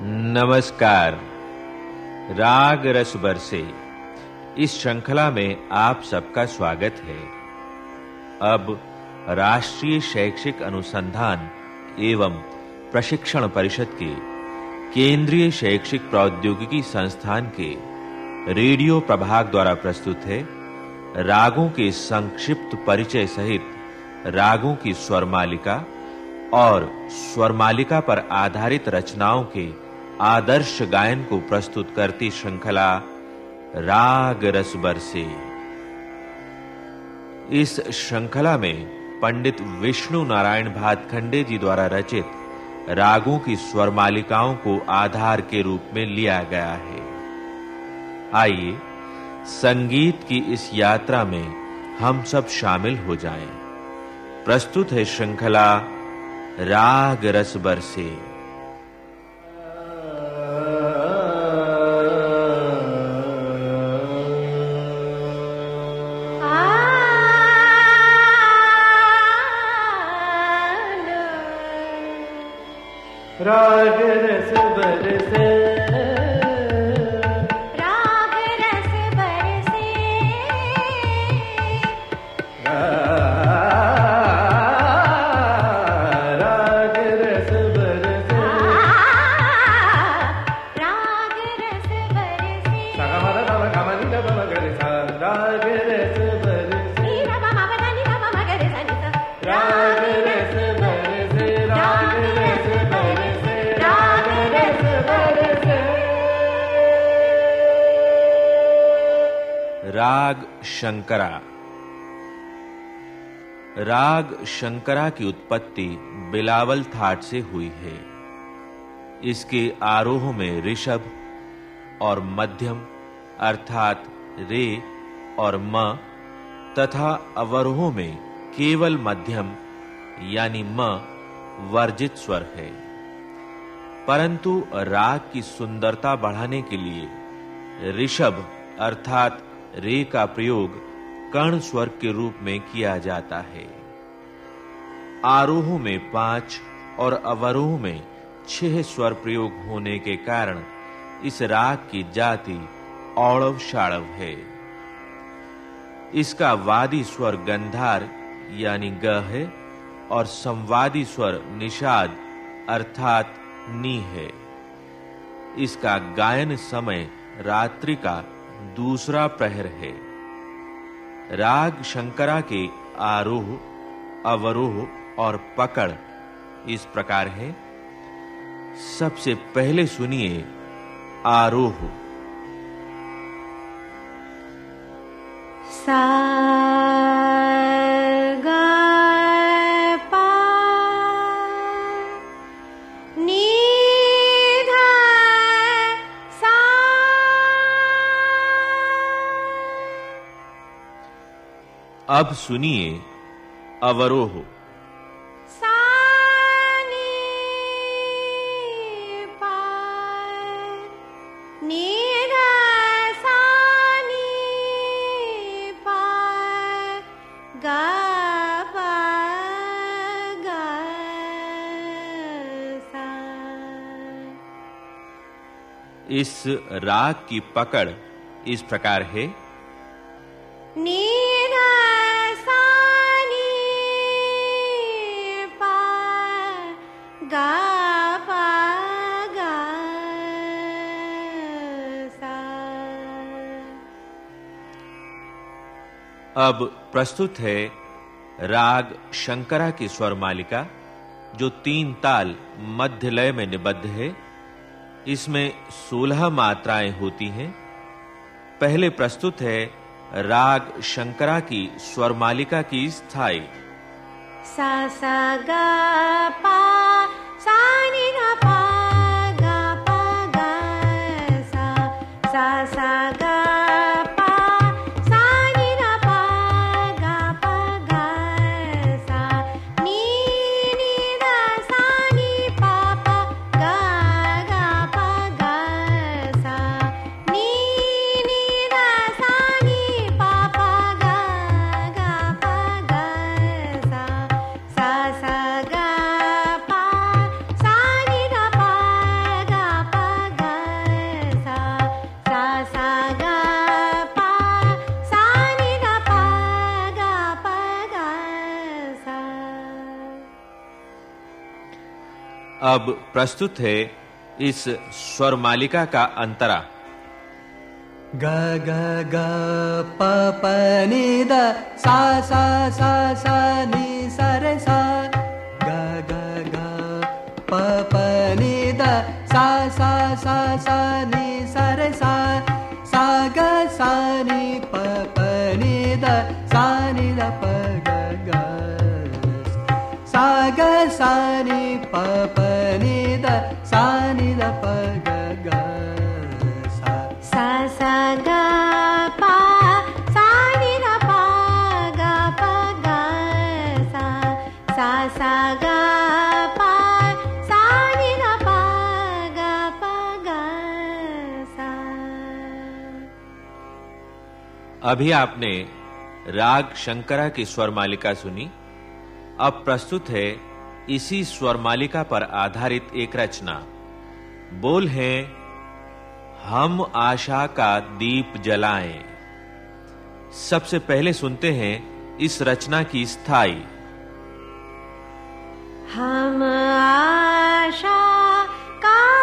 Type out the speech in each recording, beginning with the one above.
नमस्कार। राग रस बरसे। इस श्रृंखला में आप सबका स्वागत है। अब राष्ट्रीय शैक्षिक अनुसंधान एवं प्रशिक्षण परिषद के केंद्रीय शैक्षिक प्रौद्योगिकी संस्थान के रेडियो प्रभाग द्वारा प्रस्तुत है। रागों के संक्षिप्त परिचय सहित रागों की स्वर मालिका और स्वर मालिका पर आधारित रचनाओं के आदर्श गायन को प्रस्तुत करती श्रृंखला राग रस बरसे। इस श्रृंखला में पंडित विष्णु नारायण भातखंडे जी द्वारा रचित रागों की स्वर मालिकाओं को आधार के रूप में लिया गया है। आइए, संगीत की इस यात्रा में हम सब शामिल हो जाएँ। प्रस्तुत है श्रृंखला राग रस बरसे। राग रस बरसे राग शंकरा। राग शंकरा की उत्पत्ति बिलावल थाट से हुई है। इसके आरोह में ऋषभ और मध्यम, अर्थात रे और म, तथा अवरोह में केवल मध्यम, यानी म, वर्जित स्वर है। परंतु राग की सुंदरता बढ़ाने के लिए ऋषभ, अर्थात रे का प्रयोग कर्ण स्वर के रूप में किया जाता है। आरोह में पाँच और अवरोह में छह स्वर प्रयोग होने के कारण इस राग की जाति औड़व शाड़व है। इसका वादी स्वर गंधार यानी ग है और संवादी स्वर निषाद अर्थात नी है। इसका गायन समय रात्रि का दूसरा प्रहर है। राग शंकरा के आरोह, अवरोह और पकड़ इस प्रकार है। सबसे पहले सुनिए आरोह। सा अब सुनिए अवरोह। इस राग की पकड़ इस प्रकार है। नी अब प्रस्तुत है राग शंकरा की स्वर मालिका, जो तीन ताल मध्य लय में निबद्ध है। इसमें 16 मात्राएँ होती हैं। पहले प्रस्तुत है राग शंकरा की स्वर मालिका की स्थायी। सा सा गा पा अब प्रस्तुत है इस स्वर मालिका का अंतरा। ग ग ग, प प, नि, द, सा सा सा सा, नि, सा, रे, सा। ग ग ग, प प, नि, द, सा सा सा सा, नि, सा, रे, सा। सा, ग, सा, नि, प प, नि, द, सा, नि, द, प, ग ग। सा ग, सा, नि प प अभी आपने राग शंकरा की स्वर मालिका सुनी। अब प्रस्तुत है इसी स्वर मालिका पर आधारित एक रचना। बोल है, हम आशा का दीप जलाएँ। सबसे पहले सुनते हैं इस रचना की स्थायी। हम आशा का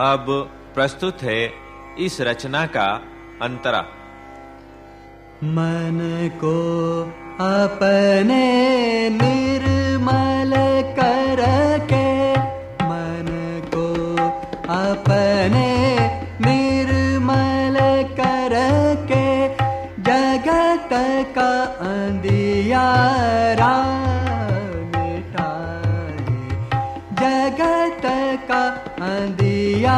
अब प्रस्तुत है इस रचना का अंतरा। मन को अपने निर्मल कर के मन को अपने निर्मल कर के जगत का अंधियारा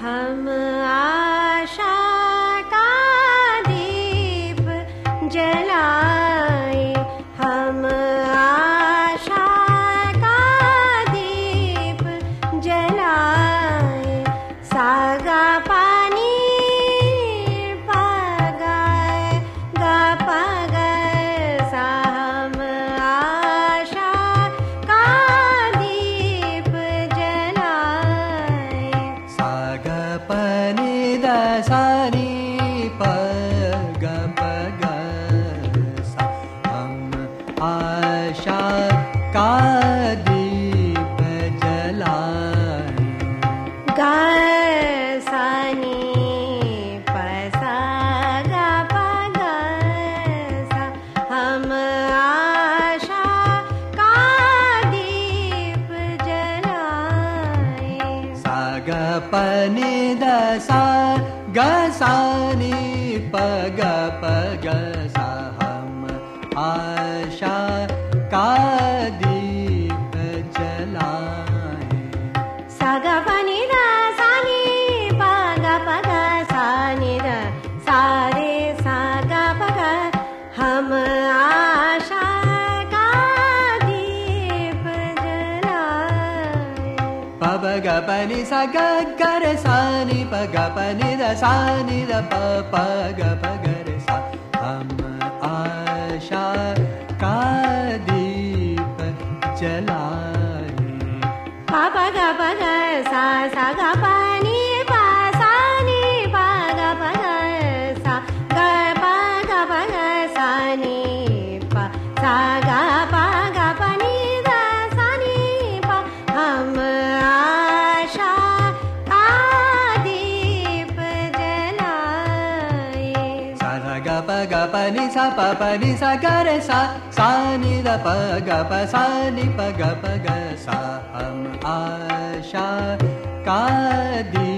हम आशा का सारी पने दसा गी पग ग पनि सा ग ग रे सा नि प ग पनि द सा नि द प प ग प ग रे सा आशा का दीप जलाए पापा गा पगा सा सा गा पपवि स करसा सा निपग सा नि पग पग सा आशा कादि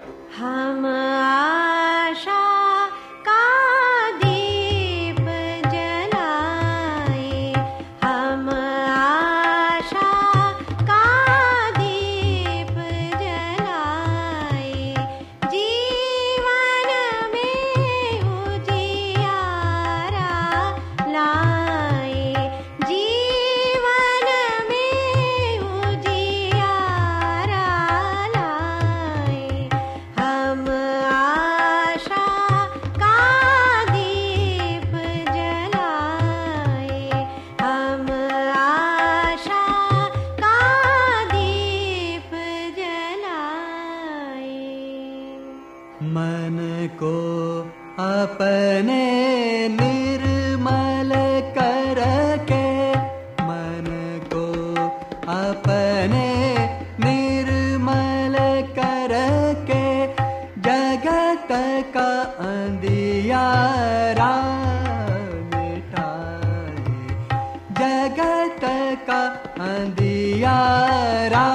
मन को अपने निर्मल करके मन को अपने निर्मल करके जगत का अंधियारा मिटाए। जगत का अंधियारा